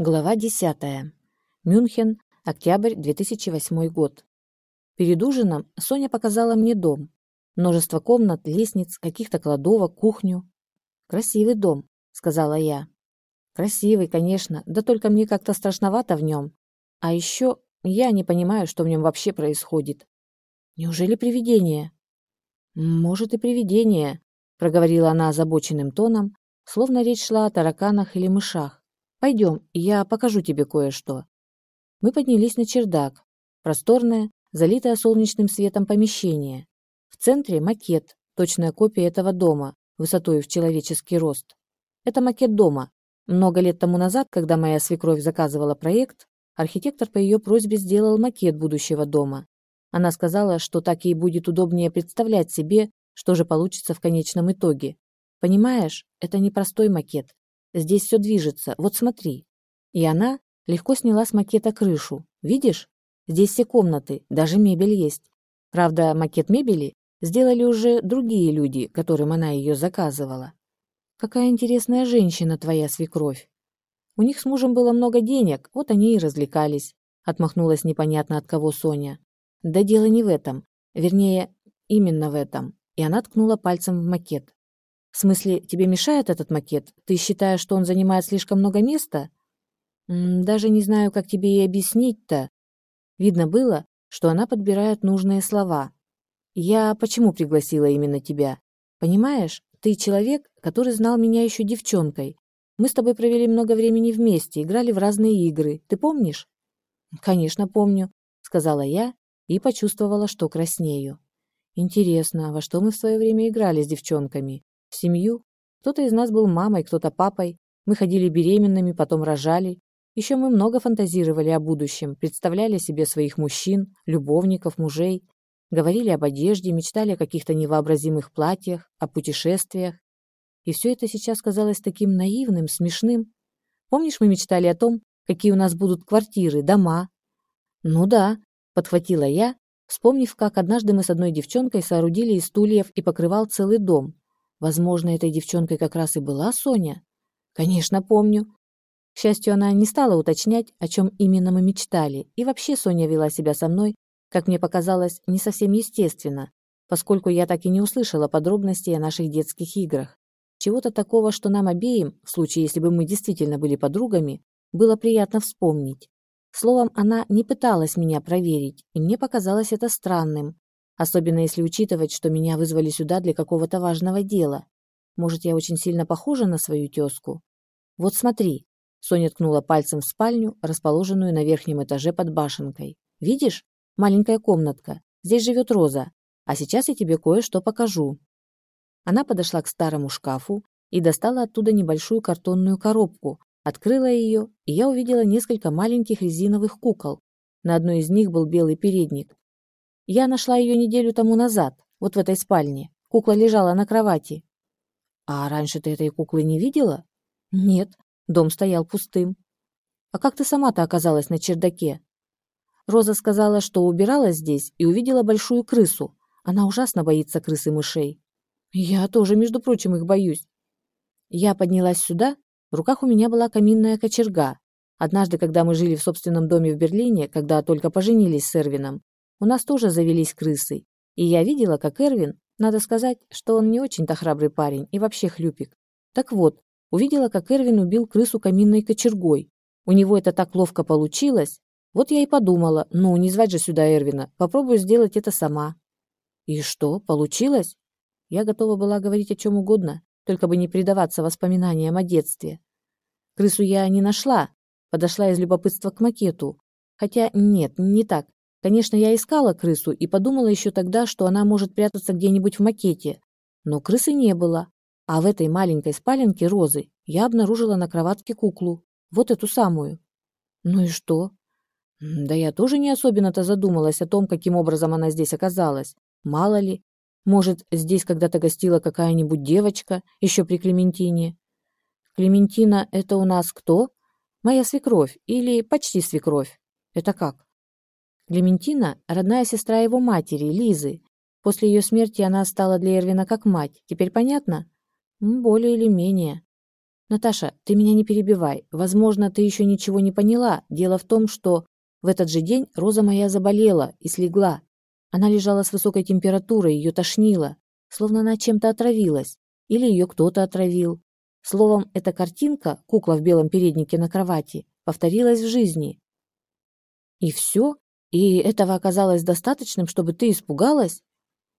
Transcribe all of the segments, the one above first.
Глава 10. Мюнхен, октябрь 2008 год. Перед ужином Соня показала мне дом. Множество комнат, лестниц, каких-то кладовок, кухню. «Красивый дом», — сказала я. «Красивый, конечно, да только мне как-то страшновато в нем. А еще я не понимаю, что в нем вообще происходит. Неужели привидение?» «Может, и привидение», — проговорила она озабоченным тоном, словно речь шла о тараканах или мышах. Пойдем, я покажу тебе кое-что. Мы поднялись на чердак. Просторное, залитое солнечным светом помещение. В центре макет, точная копия этого дома, высотой в человеческий рост. Это макет дома. Много лет тому назад, когда моя свекровь заказывала проект, архитектор по ее просьбе сделал макет будущего дома. Она сказала, что так ей будет удобнее представлять себе, что же получится в конечном итоге. Понимаешь, это не простой макет. Здесь все движется, вот смотри. И она легко сняла с макета крышу. Видишь? Здесь все комнаты, даже мебель есть. Правда, макет мебели сделали уже другие люди, которым она ее заказывала. Какая интересная женщина твоя свекровь. У них с мужем было много денег, вот они и развлекались. Отмахнулась непонятно от кого Соня. Да дело не в этом. Вернее, именно в этом. И она ткнула пальцем в макет. В смысле, тебе мешает этот макет? Ты считаешь, что он занимает слишком много места? Даже не знаю, как тебе и объяснить-то. Видно было, что она подбирает нужные слова. Я почему пригласила именно тебя? Понимаешь, ты человек, который знал меня еще девчонкой. Мы с тобой провели много времени вместе, играли в разные игры. Ты помнишь? Конечно, помню, сказала я и почувствовала, что краснею. Интересно, во что мы в свое время играли с девчонками? В семью. Кто-то из нас был мамой, кто-то папой. Мы ходили беременными, потом рожали. Еще мы много фантазировали о будущем, представляли себе своих мужчин, любовников, мужей. Говорили об одежде, мечтали о каких-то невообразимых платьях, о путешествиях. И все это сейчас казалось таким наивным, смешным. Помнишь, мы мечтали о том, какие у нас будут квартиры, дома? Ну да, подхватила я, вспомнив, как однажды мы с одной девчонкой соорудили из стульев и покрывал целый дом. Возможно, этой девчонкой как раз и была Соня? Конечно, помню. К счастью, она не стала уточнять, о чем именно мы мечтали, и вообще Соня вела себя со мной, как мне показалось, не совсем естественно, поскольку я так и не услышала подробностей о наших детских играх. Чего-то такого, что нам обеим, в случае, если бы мы действительно были подругами, было приятно вспомнить. Словом, она не пыталась меня проверить, и мне показалось это странным, Особенно если учитывать, что меня вызвали сюда для какого-то важного дела. Может, я очень сильно похожа на свою тезку? Вот смотри. Соня ткнула пальцем в спальню, расположенную на верхнем этаже под башенкой. Видишь? Маленькая комнатка. Здесь живет Роза. А сейчас я тебе кое-что покажу. Она подошла к старому шкафу и достала оттуда небольшую картонную коробку, открыла ее, и я увидела несколько маленьких резиновых кукол. На одной из них был белый передник, я нашла ее неделю тому назад, вот в этой спальне. Кукла лежала на кровати. А раньше ты этой куклы не видела? Нет, дом стоял пустым. А как ты сама-то оказалась на чердаке? Роза сказала, что убиралась здесь и увидела большую крысу. Она ужасно боится крыс и мышей. Я тоже, между прочим, их боюсь. Я поднялась сюда, в руках у меня была каминная кочерга. Однажды, когда мы жили в собственном доме в Берлине, когда только поженились с Эрвином, у нас тоже завелись крысы, и я видела, как Эрвин, надо сказать, что он не очень-то храбрый парень и вообще хлюпик. Так вот, увидела, как Эрвин убил крысу каминной кочергой. У него это так ловко получилось. Вот я и подумала, ну, не звать же сюда Эрвина, попробую сделать это сама. И что, получилось? Я готова была говорить о чем угодно, только бы не предаваться воспоминаниям о детстве. Крысу я не нашла, подошла из любопытства к макету. Хотя нет, не так. Конечно, я искала крысу и подумала еще тогда, что она может прятаться где-нибудь в макете. Но крысы не было. А в этой маленькой спаленке розы я обнаружила на кроватке куклу. Вот эту самую. Ну и что? Да я тоже не особенно-то задумалась о том, каким образом она здесь оказалась. Мало ли. Может, здесь когда-то гостила какая-нибудь девочка, еще при Клементине. Клементина — это у нас кто? Моя свекровь или почти свекровь. Это как? Клементина – родная сестра его матери, Лизы. После ее смерти она стала для Эрвина как мать. Теперь понятно? Более или менее. Наташа, ты меня не перебивай. Возможно, ты еще ничего не поняла. Дело в том, что в этот же день Роза моя заболела и слегла. Она лежала с высокой температурой, ее тошнило, словно она чем-то отравилась. Или ее кто-то отравил. Словом, эта картинка, кукла в белом переднике на кровати, повторилась в жизни. И все? И этого оказалось достаточным, чтобы ты испугалась?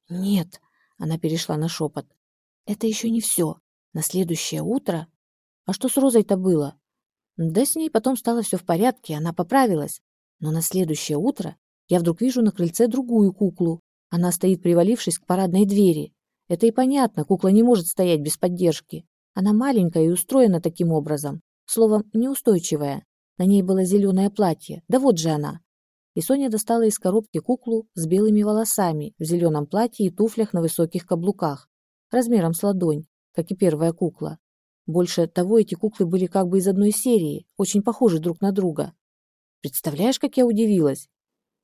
Нет, она перешла на шепот. Это еще не все. На следующее утро а что с Розой-то было? Да с ней потом стало все в порядке, она поправилась. Но на следующее утро я вдруг вижу на крыльце другую куклу. Она стоит, привалившись к парадной двери. Это и понятно, кукла не может стоять без поддержки. Она маленькая и устроена таким образом. Словом, неустойчивая. На ней было зеленое платье. Да вот же она. И Соня достала из коробки куклу с белыми волосами, в зеленом платье и туфлях на высоких каблуках, размером с ладонь, как и первая кукла. Больше того, эти куклы были как бы из одной серии, очень похожи друг на друга. Представляешь, как я удивилась?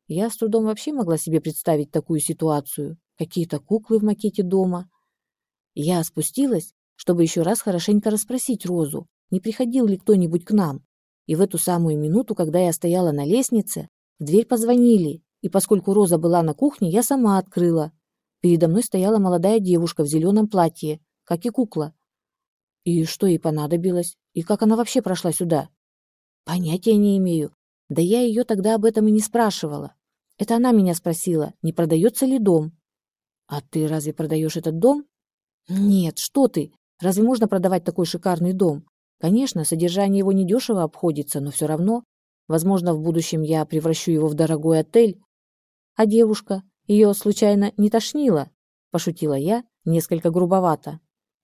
Я с трудом вообще могла себе представить такую ситуацию. Какие-то куклы в макете дома. Я спустилась, чтобы еще раз хорошенько расспросить Розу, не приходил ли кто-нибудь к нам. И в эту самую минуту, когда я стояла на лестнице, в дверь позвонили, и поскольку Роза была на кухне, я сама открыла. Передо мной стояла молодая девушка в зеленом платье, как и кукла, и что ей понадобилось? И как она вообще прошла сюда? Понятия не имею. Да я ее тогда об этом и не спрашивала. Это она меня спросила, не продается ли дом. А ты разве продаешь этот дом? Нет, что ты? Разве можно продавать такой шикарный дом? Конечно, содержание его недешево обходится, но все равно. Возможно, в будущем я превращу его в дорогой отель. А девушка? Ее, случайно, не тошнило? Пошутила я, несколько грубовато.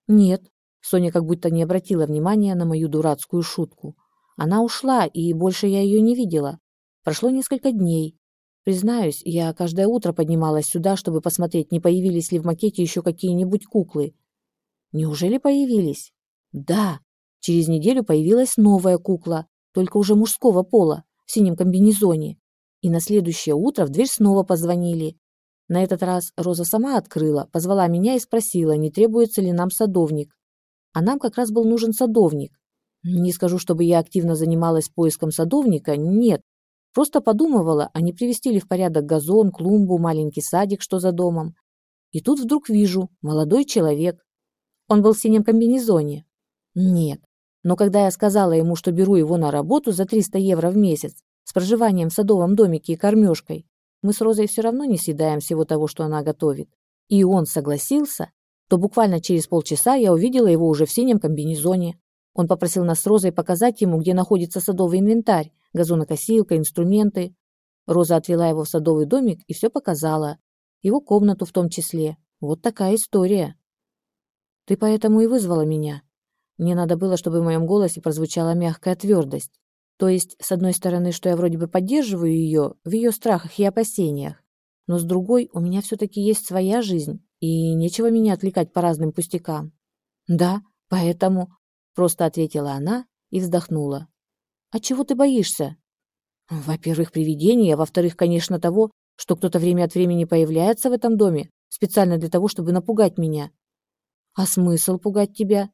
Нет, Соня как будто не обратила внимания на мою дурацкую шутку. Она ушла, и больше я ее не видела. Прошло несколько дней. Признаюсь, я каждое утро поднималась сюда, чтобы посмотреть, не появились ли в макете еще какие-нибудь куклы. Неужели появились? Да. Через неделю появилась новая кукла, только уже мужского пола, в синем комбинезоне. И на следующее утро в дверь снова позвонили. На этот раз Роза сама открыла, позвала меня и спросила, не требуется ли нам садовник а нам как раз был нужен садовник. Не скажу, чтобы я активно занималась поиском садовника, нет. Просто подумывала, а не привести ли в порядок газон, клумбу, маленький садик, что за домом. И тут вдруг вижу, молодой человек. Он был в синем комбинезоне. Нет. Но когда я сказала ему, что беру его на работу за 300 евро в месяц, с проживанием в садовом домике и кормежкой, мы с Розой все равно не съедаем всего того, что она готовит. И он согласился, то буквально через полчаса я увидела его уже в синем комбинезоне. Он попросил нас с Розой показать ему, где находится садовый инвентарь, газонокосилка, инструменты. Роза отвела его в садовый домик и все показала. Его комнату в том числе. Вот такая история. Ты поэтому и вызвала меня. Мне надо было, чтобы в моем голосе прозвучала мягкая твердость. То есть, с одной стороны, что я вроде бы поддерживаю ее в ее страхах и опасениях, но с другой, у меня все-таки есть своя жизнь, и нечего меня отвлекать по разным пустякам. Да, поэтому, просто ответила она и вздохнула. А чего ты боишься? Во-первых, привидений, а во-вторых, конечно, того, что кто-то время от времени появляется в этом доме, специально для того, чтобы напугать меня. А смысл пугать тебя?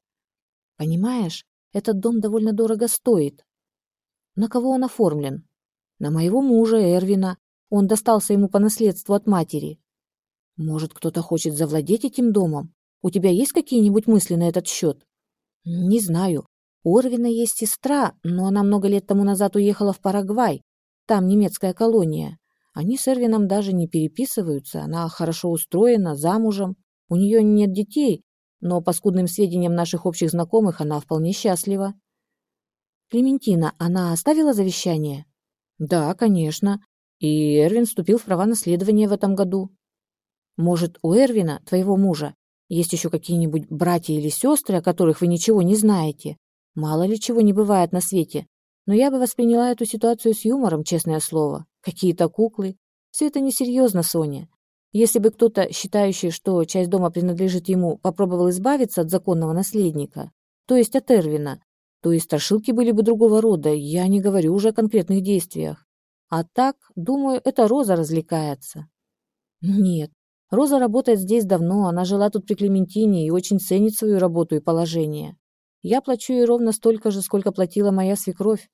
Понимаешь, этот дом довольно дорого стоит. На кого он оформлен? На моего мужа Эрвина. Он достался ему по наследству от матери. Может, кто-то хочет завладеть этим домом? У тебя есть какие-нибудь мысли на этот счет? Не знаю. У Орвина есть сестра, но она много лет тому назад уехала в Парагвай. Там немецкая колония. Они с Эрвином даже не переписываются. Она хорошо устроена, замужем. У нее нет детей, но по скудным сведениям наших общих знакомых она вполне счастлива. Клементина, она оставила завещание? Да, конечно. И Эрвин вступил в права наследования в этом году. Может, у Эрвина, твоего мужа, есть еще какие-нибудь братья или сестры, о которых вы ничего не знаете? Мало ли чего не бывает на свете. Но я бы восприняла эту ситуацию с юмором, честное слово. Какие-то куклы. Все это несерьезно, Соня. Если бы кто-то, считающий, что часть дома принадлежит ему, попробовал избавиться от законного наследника, то есть от Эрвина, то и страшилки были бы другого рода, я не говорю уже о конкретных действиях. А так, думаю, эта Роза развлекается. Нет, Роза работает здесь давно, она жила тут при Клементине и очень ценит свою работу и положение. Я плачу ей ровно столько же, сколько платила моя свекровь.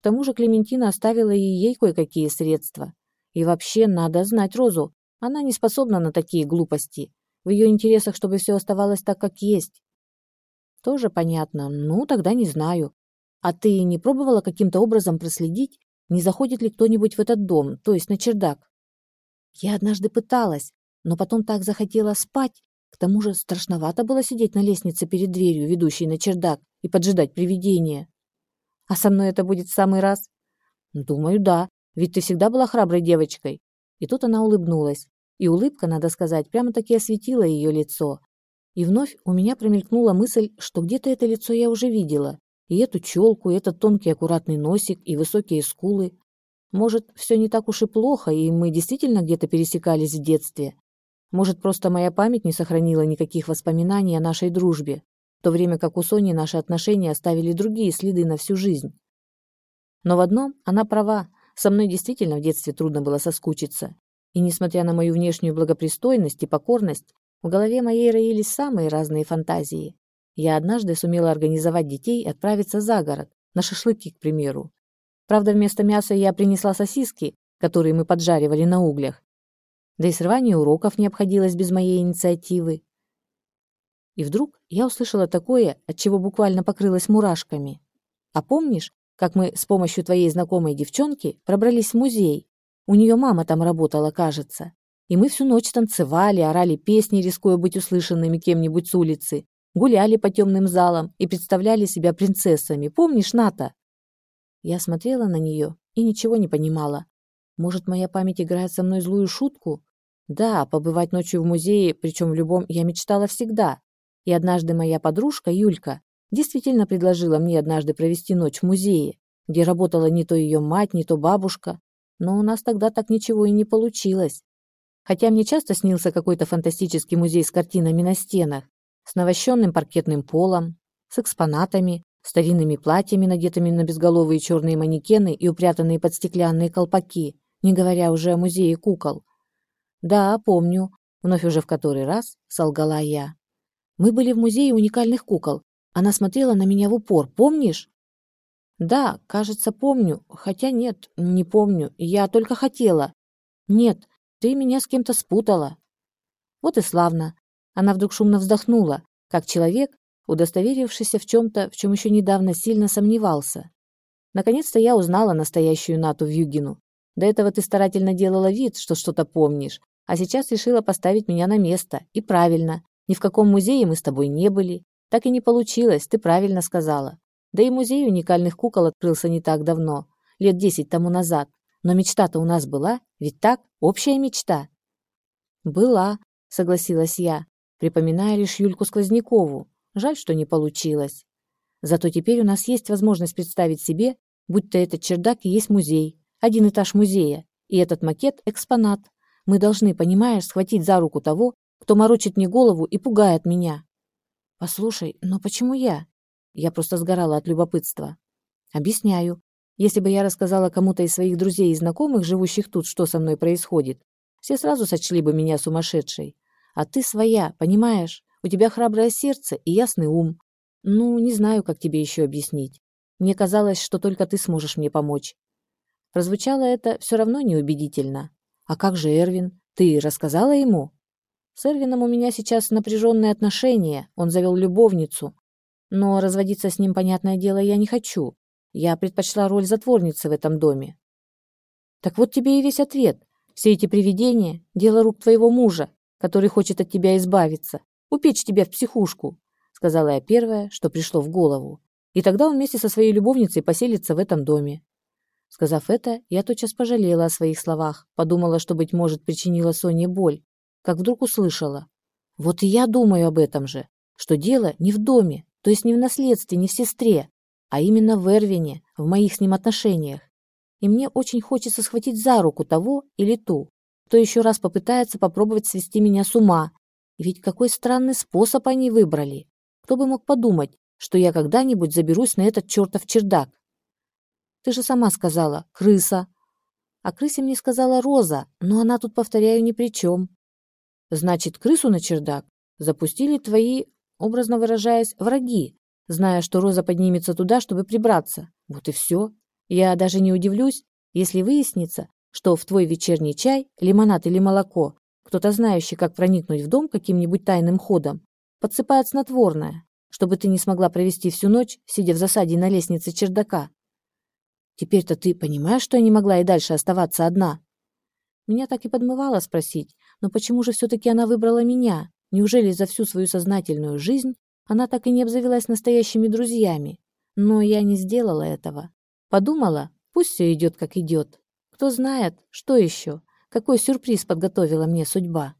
К тому же Клементина оставила и ей кое-какие средства. И вообще надо знать Розу. Она не способна на такие глупости. В ее интересах, чтобы все оставалось так, как есть. Тоже понятно. Ну, тогда не знаю. А ты не пробовала каким-то образом проследить, не заходит ли кто-нибудь в этот дом, то есть на чердак? Я однажды пыталась, но потом так захотела спать. К тому же страшновато было сидеть на лестнице перед дверью, ведущей на чердак, и поджидать привидения. А со мной это будет в самый раз? Думаю, да, ведь ты всегда была храброй девочкой. И тут она улыбнулась. И улыбка, надо сказать, прямо-таки осветила ее лицо. И вновь у меня промелькнула мысль, что где-то это лицо я уже видела. И эту челку, и этот тонкий аккуратный носик, и высокие скулы. Может, все не так уж и плохо, и мы действительно где-то пересекались в детстве. Может, просто моя память не сохранила никаких воспоминаний о нашей дружбе, в то время как у Сони наши отношения оставили другие следы на всю жизнь. Но в одном она права, со мной действительно в детстве трудно было соскучиться. И несмотря на мою внешнюю благопристойность и покорность, в голове моей роились самые разные фантазии. Я однажды сумела организовать детей отправиться за город, на шашлыки, к примеру. Правда, вместо мяса я принесла сосиски, которые мы поджаривали на углях. Да и срывание уроков не обходилось без моей инициативы. И вдруг я услышала такое, от чего буквально покрылась мурашками. А помнишь, как мы с помощью твоей знакомой девчонки пробрались в музей? У нее мама там работала, кажется. И мы всю ночь танцевали, орали песни, рискуя быть услышанными кем-нибудь с улицы, гуляли по темным залам и представляли себя принцессами. Помнишь, Ната? Я смотрела на нее и ничего не понимала. Может, моя память играет со мной злую шутку? Да, побывать ночью в музее, причем в любом, я мечтала всегда. И однажды моя подружка Юлька действительно предложила мне однажды провести ночь в музее, где работала не то ее мать, не то бабушка. Но у нас тогда так ничего и не получилось. Хотя мне часто снился какой-то фантастический музей с картинами на стенах, с навощенным паркетным полом, с экспонатами, старинными платьями, надетыми на безголовые черные манекены и упрятанные под стеклянные колпаки, не говоря уже о музее кукол. Да, помню, вновь уже в который раз солгала я. Мы были в музее уникальных кукол. Она смотрела на меня в упор, помнишь? Да, кажется, помню, хотя нет, не помню. Я только хотела. Нет, ты меня с кем-то спутала. Вот и славно. Она вдруг шумно вздохнула, как человек, удостоверившийся в чем-то, в чем еще недавно сильно сомневался. Наконец-то я узнала настоящую Нату Вьюгину. До этого ты старательно делала вид, что что-то помнишь, а сейчас решила поставить меня на место. И правильно. Ни в каком музее мы с тобой не были. Так и не получилось, ты правильно сказала. Да и музей уникальных кукол открылся не так давно, лет десять тому назад. Но мечта-то у нас была, ведь так, общая мечта. Была, согласилась я, припоминая лишь Юльку Сквознякову, Жаль, что не получилось. Зато теперь у нас есть возможность представить себе, будто этот чердак и есть музей, один этаж музея, и этот макет – экспонат. Мы должны, понимаешь, схватить за руку того, кто морочит мне голову и пугает меня. Послушай, но почему я? Я просто сгорала от любопытства. Объясняю. Если бы я рассказала кому-то из своих друзей и знакомых, живущих тут, что со мной происходит, все сразу сочли бы меня сумасшедшей. А ты своя, понимаешь? У тебя храброе сердце и ясный ум. Ну, не знаю, как тебе еще объяснить. Мне казалось, что только ты сможешь мне помочь. Прозвучало это все равно неубедительно. А как же Эрвин? Ты рассказала ему? С Эрвином у меня сейчас напряженные отношения. Он завел любовницу. Но разводиться с ним, понятное дело, я не хочу. Я предпочла роль затворницы в этом доме. Так вот тебе и весь ответ. Все эти привидения – дело рук твоего мужа, который хочет от тебя избавиться. Упечь тебя в психушку, сказала я первое, что пришло в голову. И тогда он вместе со своей любовницей поселится в этом доме. Сказав это, я тотчас пожалела о своих словах, подумала, что, быть может, причинила Соне боль, как вдруг услышала. Вот и я думаю об этом же, что дело не в доме, то есть не в наследстве, не в сестре, а именно в Эрвине, в моих с ним отношениях. И мне очень хочется схватить за руку того или ту, кто еще раз попытается попробовать свести меня с ума ведь какой странный способ они выбрали. Кто бы мог подумать, что я когда-нибудь заберусь на этот чертов чердак. Ты же сама сказала, крыса. А крысе мне сказала Роза, но она тут, повторяю, ни при чем. Значит, крысу на чердак запустили твои, образно выражаясь, враги, зная, что Роза поднимется туда, чтобы прибраться. Вот и все. Я даже не удивлюсь, если выяснится, что в твой вечерний чай, лимонад или молоко кто-то знающий, как проникнуть в дом каким-нибудь тайным ходом, подсыпает снотворное, чтобы ты не смогла провести всю ночь, сидя в засаде на лестнице чердака. Теперь-то ты понимаешь, что я не могла и дальше оставаться одна? Меня так и подмывало спросить, но почему же все-таки она выбрала меня? Неужели за всю свою сознательную жизнь она так и не обзавелась настоящими друзьями? Но я не сделала этого. Подумала, пусть все идет как идет. Кто знает, что еще, какой сюрприз подготовила мне судьба.